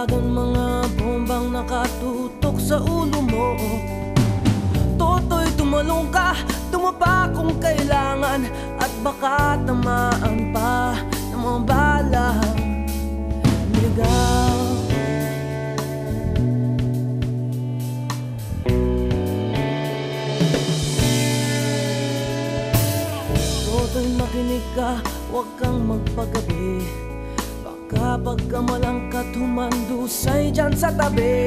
Tawagan mga bombang nakatutok sa ulo mo. Toto'y tumalong ka, tumapa kung kailangan At baka tamaan pa ng mga bala. Ligaw. Toto'y makinig ka, huwag kang magpagabi. Baka pagkamalangkat humandusay dyan sa tabi.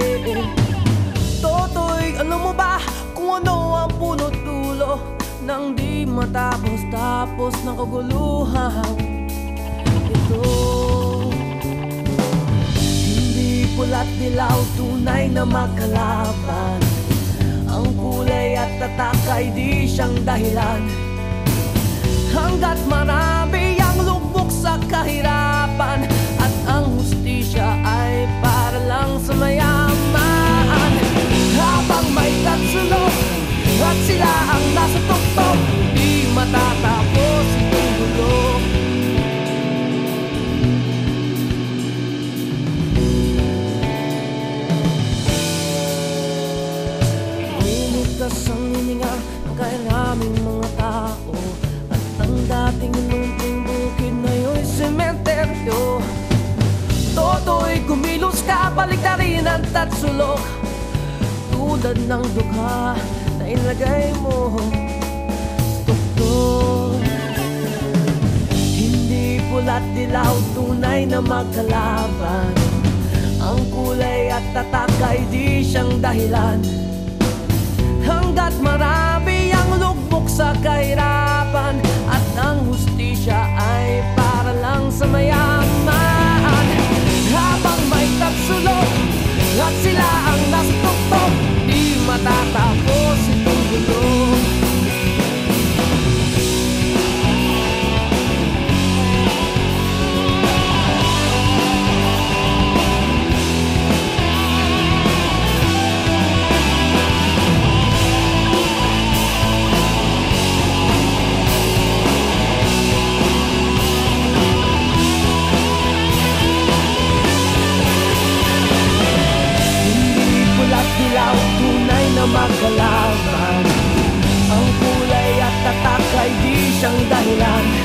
Toto'y alam mo ba kung ano ang punot dulo Nang di matapos-tapos ng kaguluhan Ito. Hindi pula't dilaw tunay na makalaban. Ang kulay at tatak ay di siyang dahilan. Hanggat marami Ang hininga ng kairaming mga tao. At ang dating lunting bukid na yun sementeryo. Toto'y kumilos ka, baliktarin ang tatsulok. Tulad ng dukha na ilagay mo. Pula't dilaw, tunay na magkalaban. Ang kulay at tatak ay di siyang dahilan dilaw, tunay na magkalaban Ang kulay at tatak ay di siyang dahilan